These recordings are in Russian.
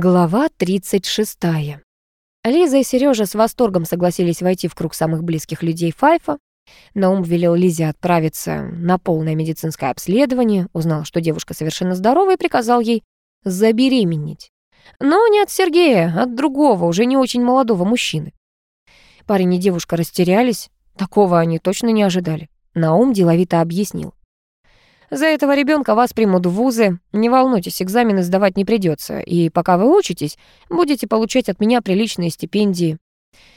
Глава 36. Лиза и Сережа с восторгом согласились войти в круг самых близких людей Файфа. Наум велел Лизе отправиться на полное медицинское обследование, узнал, что девушка совершенно здорова, и приказал ей забеременеть. Но не от Сергея, а от другого, уже не очень молодого мужчины. Парень и девушка растерялись, такого они точно не ожидали. Наум деловито объяснил. За этого ребенка вас примут в вузы. Не волнуйтесь, экзамены сдавать не придется. И пока вы учитесь, будете получать от меня приличные стипендии.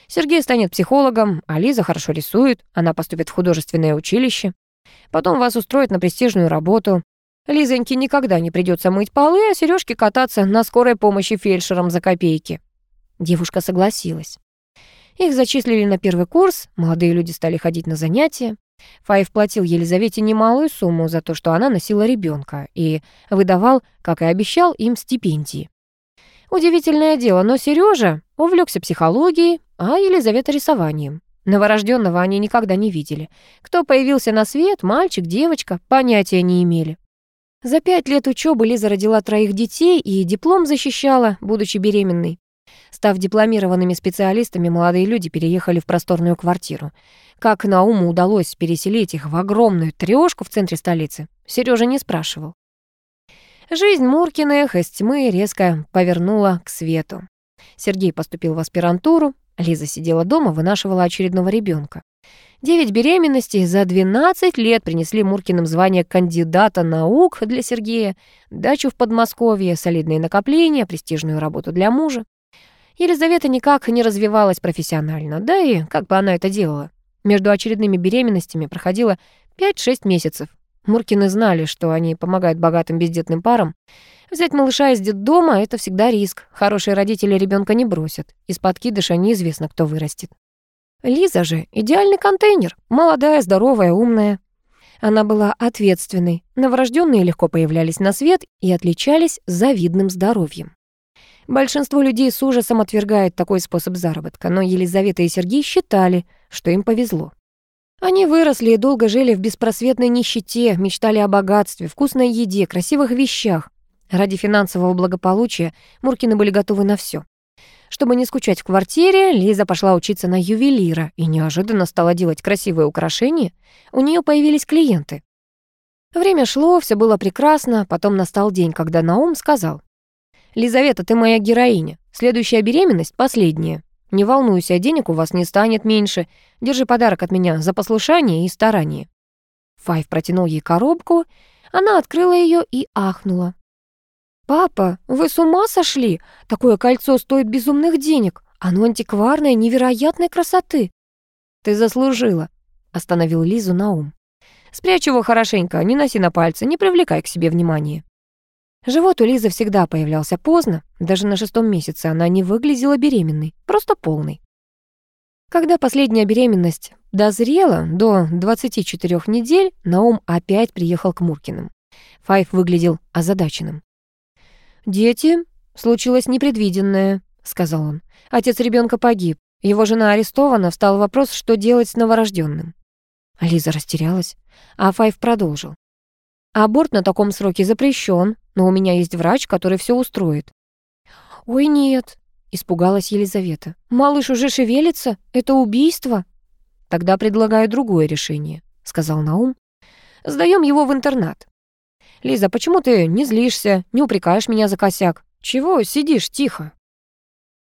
Сергей станет психологом, а Лиза хорошо рисует. Она поступит в художественное училище. Потом вас устроят на престижную работу. Лизоньке никогда не придется мыть полы, а Сережке кататься на скорой помощи фельдшером за копейки. Девушка согласилась. Их зачислили на первый курс, молодые люди стали ходить на занятия. Фаев платил Елизавете немалую сумму за то, что она носила ребенка, и выдавал, как и обещал, им стипендии. Удивительное дело, но Сережа увлекся психологией, а Елизавета рисованием. Новорожденного они никогда не видели. Кто появился на свет, мальчик, девочка, понятия не имели. За пять лет учебы Лиза родила троих детей и диплом защищала, будучи беременной. Став дипломированными специалистами, молодые люди переехали в просторную квартиру. Как Науму удалось переселить их в огромную трёшку в центре столицы, Сережа не спрашивал. Жизнь Муркиных из тьмы резко повернула к свету. Сергей поступил в аспирантуру, Лиза сидела дома, вынашивала очередного ребенка. Девять беременностей за 12 лет принесли Муркиным звание кандидата наук для Сергея, дачу в Подмосковье, солидные накопления, престижную работу для мужа. Елизавета никак не развивалась профессионально, да и как бы она это делала. Между очередными беременностями проходило 5-6 месяцев. Муркины знали, что они помогают богатым бездетным парам. Взять малыша из детдома — это всегда риск. Хорошие родители ребенка не бросят. Из подкидыша неизвестно, кто вырастет. Лиза же — идеальный контейнер. Молодая, здоровая, умная. Она была ответственной. Новорожденные легко появлялись на свет и отличались завидным здоровьем. Большинство людей с ужасом отвергает такой способ заработка, но Елизавета и Сергей считали, что им повезло. Они выросли и долго жили в беспросветной нищете, мечтали о богатстве, вкусной еде, красивых вещах. Ради финансового благополучия Муркины были готовы на все. Чтобы не скучать в квартире, Лиза пошла учиться на ювелира и неожиданно стала делать красивые украшения. У нее появились клиенты. Время шло, все было прекрасно, потом настал день, когда Наум сказал, «Лизавета, ты моя героиня. Следующая беременность — последняя. Не волнуйся, денег у вас не станет меньше. Держи подарок от меня за послушание и старание». Файв протянул ей коробку. Она открыла ее и ахнула. «Папа, вы с ума сошли? Такое кольцо стоит безумных денег. Оно антикварное, невероятной красоты». «Ты заслужила», — остановил Лизу на ум. «Спрячь его хорошенько, не носи на пальцы, не привлекай к себе внимания». Живот у Лизы всегда появлялся поздно, даже на шестом месяце она не выглядела беременной, просто полной. Когда последняя беременность дозрела до 24 недель, Наум опять приехал к Муркиным. Файф выглядел озадаченным. «Дети, случилось непредвиденное», — сказал он. «Отец ребенка погиб. Его жена арестована. Встал вопрос, что делать с новорожденным». Лиза растерялась, а Файф продолжил. Аборт на таком сроке запрещен, но у меня есть врач, который все устроит». «Ой, нет», — испугалась Елизавета. «Малыш уже шевелится? Это убийство?» «Тогда предлагаю другое решение», — сказал Наум. «Сдаем его в интернат». «Лиза, почему ты не злишься, не упрекаешь меня за косяк? Чего сидишь тихо?»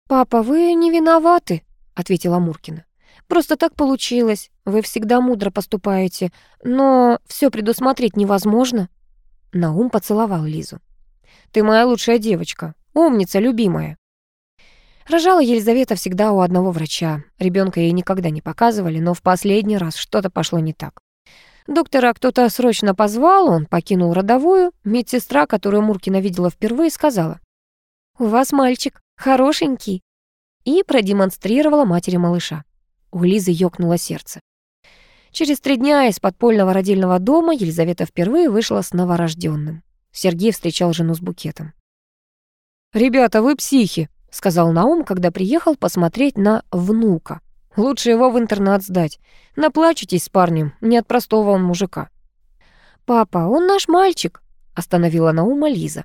«Папа, вы не виноваты», — ответила Муркина. «Просто так получилось. Вы всегда мудро поступаете, но все предусмотреть невозможно». Наум поцеловал Лизу. «Ты моя лучшая девочка, умница, любимая». Рожала Елизавета всегда у одного врача. Ребенка ей никогда не показывали, но в последний раз что-то пошло не так. Доктора кто-то срочно позвал, он покинул родовую. Медсестра, которую Муркина видела впервые, сказала, «У вас мальчик, хорошенький», и продемонстрировала матери малыша. У Лизы ёкнуло сердце. Через три дня из подпольного родильного дома Елизавета впервые вышла с новорожденным. Сергей встречал жену с букетом. «Ребята, вы психи», — сказал Наум, когда приехал посмотреть на внука. «Лучше его в интернат сдать. Наплачетесь с парнем, не от простого он мужика». «Папа, он наш мальчик», — остановила Наума Лиза.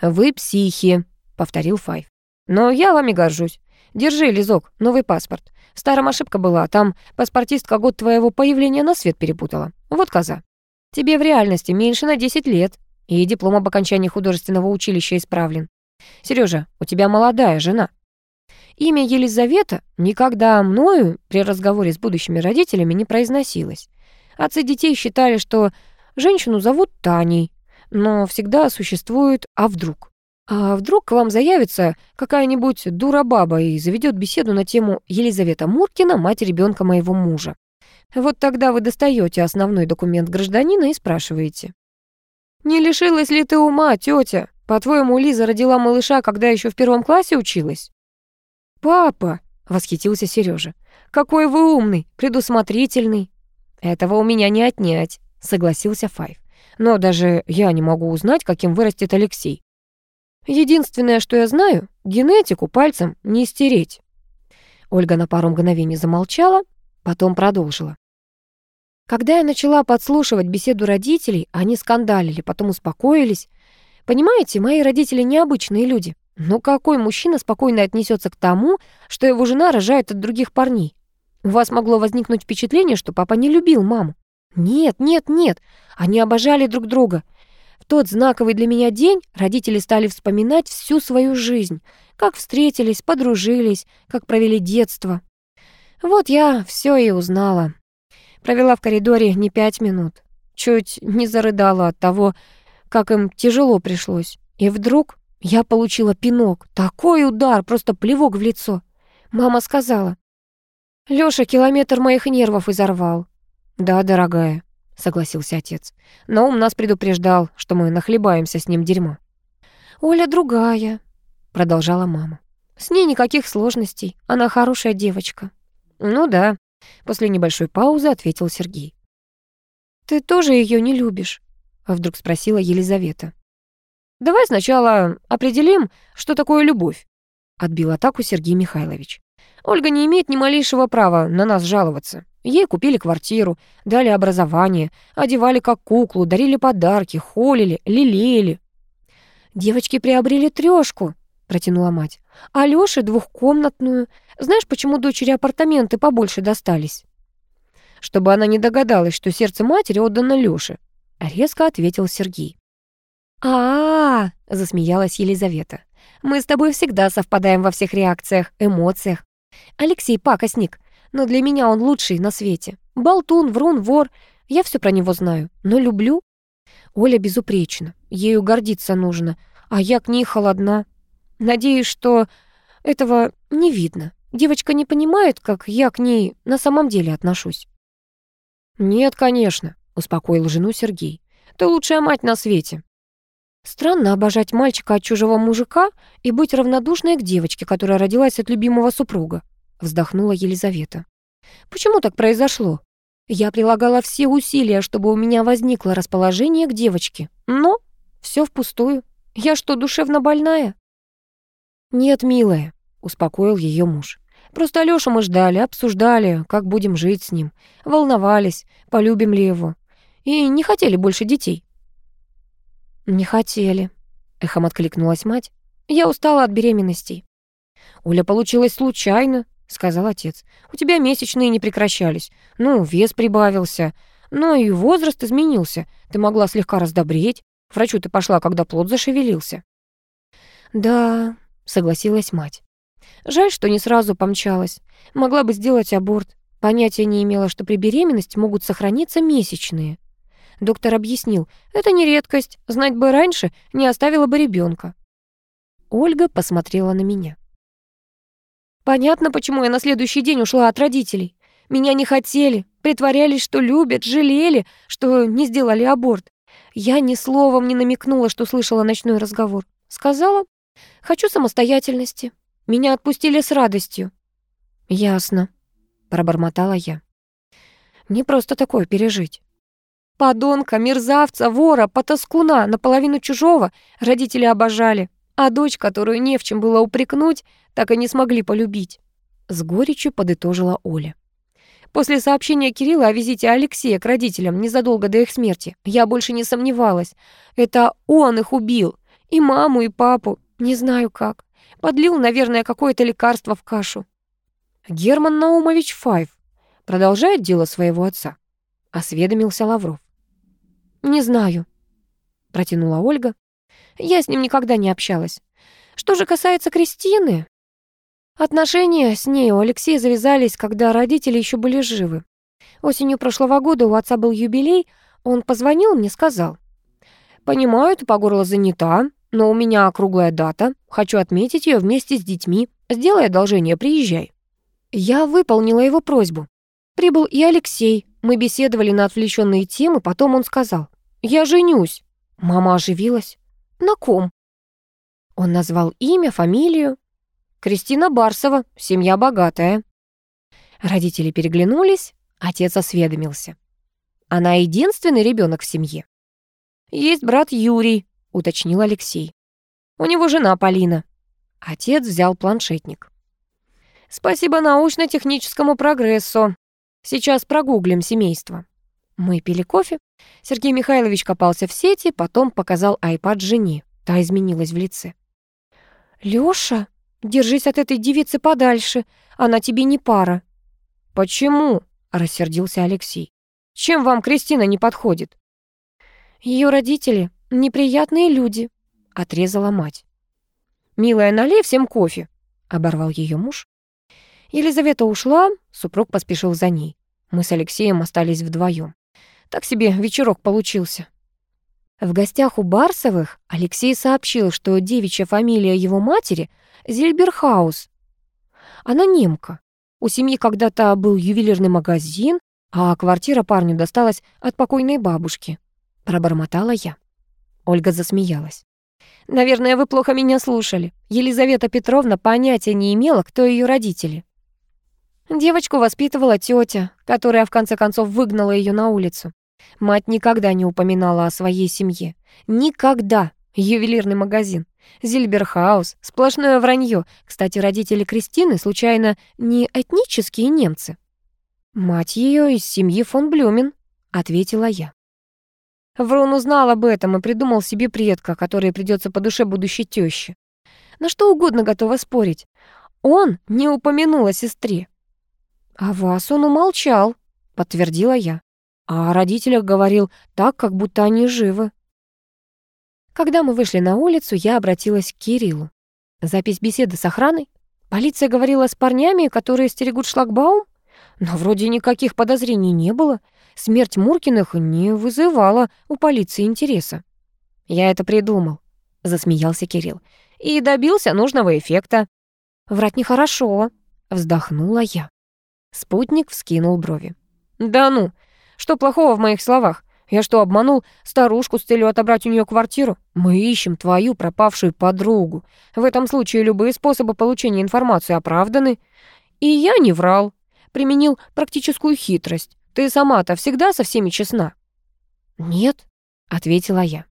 «Вы психи», —— повторил Файв. «Но я вами горжусь. Держи, Лизок, новый паспорт. В старом ошибка была, там паспортистка год твоего появления на свет перепутала. Вот коза. Тебе в реальности меньше на 10 лет, и диплом об окончании художественного училища исправлен. Сережа, у тебя молодая жена. Имя Елизавета никогда мною при разговоре с будущими родителями не произносилось. Отцы детей считали, что женщину зовут Таней, но всегда существует «а вдруг?». А вдруг к вам заявится какая-нибудь дура-баба и заведет беседу на тему Елизавета Муркина, мать ребенка моего мужа. Вот тогда вы достаете основной документ гражданина и спрашиваете. «Не лишилась ли ты ума, тетя? По-твоему, Лиза родила малыша, когда еще в первом классе училась?» «Папа!» — восхитился Сережа. «Какой вы умный, предусмотрительный!» «Этого у меня не отнять», — согласился Файв. «Но даже я не могу узнать, каким вырастет Алексей. Единственное, что я знаю, генетику пальцем не стереть». Ольга на пару мгновений замолчала, потом продолжила. Когда я начала подслушивать беседу родителей, они скандалили, потом успокоились. Понимаете, мои родители необычные люди. Но какой мужчина спокойно отнесется к тому, что его жена рожает от других парней? У вас могло возникнуть впечатление, что папа не любил маму. Нет, нет, нет, они обожали друг друга. Тот знаковый для меня день родители стали вспоминать всю свою жизнь, как встретились, подружились, как провели детство. Вот я все и узнала. Провела в коридоре не пять минут. Чуть не зарыдала от того, как им тяжело пришлось. И вдруг я получила пинок. Такой удар, просто плевок в лицо. Мама сказала. «Лёша километр моих нервов изорвал». «Да, дорогая», — согласился отец. «Но ум нас предупреждал, что мы нахлебаемся с ним дерьма». «Оля другая», — продолжала мама. «С ней никаких сложностей. Она хорошая девочка». «Ну да», — после небольшой паузы ответил Сергей. «Ты тоже её не любишь?» — вдруг спросила Елизавета. «Давай сначала определим, что такое любовь», — отбил атаку Сергей Михайлович. «Ольга не имеет ни малейшего права на нас жаловаться. Ей купили квартиру, дали образование, одевали как куклу, дарили подарки, холили, лелеяли». «Девочки приобрели трёшку», — протянула мать. «А Лёше двухкомнатную. Знаешь, почему дочери апартаменты побольше достались?» «Чтобы она не догадалась, что сердце матери отдано Лёше», — резко ответил Сергей а, -а, -а засмеялась Елизавета. «Мы с тобой всегда совпадаем во всех реакциях, эмоциях. Алексей пакостник, но для меня он лучший на свете. Болтун, врун, вор. Я все про него знаю, но люблю. Оля безупречна, ею гордиться нужно, а я к ней холодна. Надеюсь, что этого не видно. Девочка не понимает, как я к ней на самом деле отношусь». «Нет, конечно», — успокоил жену Сергей. «Ты лучшая мать на свете. Странно обожать мальчика от чужого мужика и быть равнодушной к девочке, которая родилась от любимого супруга, вздохнула Елизавета. Почему так произошло? Я прилагала все усилия, чтобы у меня возникло расположение к девочке, но все впустую. Я что, душевно больная? Нет, милая, успокоил ее муж. Просто Алёшу мы ждали, обсуждали, как будем жить с ним, волновались, полюбим ли его, и не хотели больше детей. «Не хотели», — эхом откликнулась мать. «Я устала от беременностей». «Оля, получилось случайно», — сказал отец. «У тебя месячные не прекращались. Ну, вес прибавился. Но и возраст изменился. Ты могла слегка раздобреть. Врачу ты пошла, когда плод зашевелился». «Да», — согласилась мать. «Жаль, что не сразу помчалась. Могла бы сделать аборт. Понятия не имела, что при беременности могут сохраниться месячные. Доктор объяснил, это не редкость, знать бы раньше, не оставила бы ребенка. Ольга посмотрела на меня. Понятно, почему я на следующий день ушла от родителей. Меня не хотели, притворялись, что любят, жалели, что не сделали аборт. Я ни словом не намекнула, что слышала ночной разговор. Сказала, хочу самостоятельности. Меня отпустили с радостью. Ясно, пробормотала я. Не просто такое пережить. Подонка, мерзавца, вора, потаскуна, наполовину чужого родители обожали, а дочь, которую не в чем было упрекнуть, так и не смогли полюбить. С горечью подытожила Оля. После сообщения Кирилла о визите Алексея к родителям незадолго до их смерти, я больше не сомневалась. Это он их убил. И маму, и папу. Не знаю как. Подлил, наверное, какое-то лекарство в кашу. Герман Наумович Файв продолжает дело своего отца? Осведомился Лавров. Не знаю, протянула Ольга. Я с ним никогда не общалась. Что же касается Кристины, отношения с ней у Алексея завязались, когда родители еще были живы. Осенью прошлого года у отца был юбилей, он позвонил мне, сказал. «Понимаю, ты по горло занята, но у меня круглая дата. Хочу отметить ее вместе с детьми. Сделай одолжение, приезжай». Я выполнила его просьбу. Прибыл и Алексей. Мы беседовали на отвлеченные темы, потом он сказал. «Я женюсь». Мама оживилась. «На ком?» Он назвал имя, фамилию. «Кристина Барсова, семья богатая». Родители переглянулись, отец осведомился. «Она единственный ребенок в семье?» «Есть брат Юрий», — уточнил Алексей. «У него жена Полина». Отец взял планшетник. «Спасибо научно-техническому прогрессу. Сейчас прогуглим семейство». Мы пили кофе. Сергей Михайлович копался в сети, потом показал айпад жене. Та изменилась в лице. «Лёша, держись от этой девицы подальше, она тебе не пара». «Почему?» — рассердился Алексей. «Чем вам Кристина не подходит?» Ее родители — неприятные люди», — отрезала мать. «Милая, налей всем кофе», — оборвал ее муж. Елизавета ушла, супруг поспешил за ней. Мы с Алексеем остались вдвоем. Так себе вечерок получился. В гостях у Барсовых Алексей сообщил, что девичья фамилия его матери — Зильберхаус. Она немка. У семьи когда-то был ювелирный магазин, а квартира парню досталась от покойной бабушки. Пробормотала я. Ольга засмеялась. «Наверное, вы плохо меня слушали. Елизавета Петровна понятия не имела, кто ее родители. Девочку воспитывала тетя, которая в конце концов выгнала ее на улицу. Мать никогда не упоминала о своей семье. Никогда. Ювелирный магазин. Зильберхаус. Сплошное вранье. Кстати, родители Кристины, случайно, не этнические немцы. «Мать ее из семьи фон Блюмен», — ответила я. Врун узнал об этом и придумал себе предка, который придется по душе будущей тёще. На что угодно готова спорить. Он не упомянул о сестре. «А вас он умолчал», — подтвердила я. А о родителях говорил так, как будто они живы. Когда мы вышли на улицу, я обратилась к Кириллу. Запись беседы с охраной. Полиция говорила с парнями, которые стерегут шлагбаум. Но вроде никаких подозрений не было. Смерть Муркиных не вызывала у полиции интереса. «Я это придумал», — засмеялся Кирилл. «И добился нужного эффекта». «Врать нехорошо», — вздохнула я. Спутник вскинул брови. «Да ну, что плохого в моих словах? Я что, обманул старушку с целью отобрать у нее квартиру? Мы ищем твою пропавшую подругу. В этом случае любые способы получения информации оправданы. И я не врал. Применил практическую хитрость. Ты сама-то всегда со всеми честна?» «Нет», — ответила я.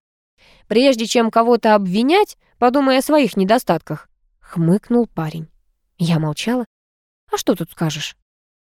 «Прежде чем кого-то обвинять, подумай о своих недостатках», — хмыкнул парень. Я молчала. «А что тут скажешь?»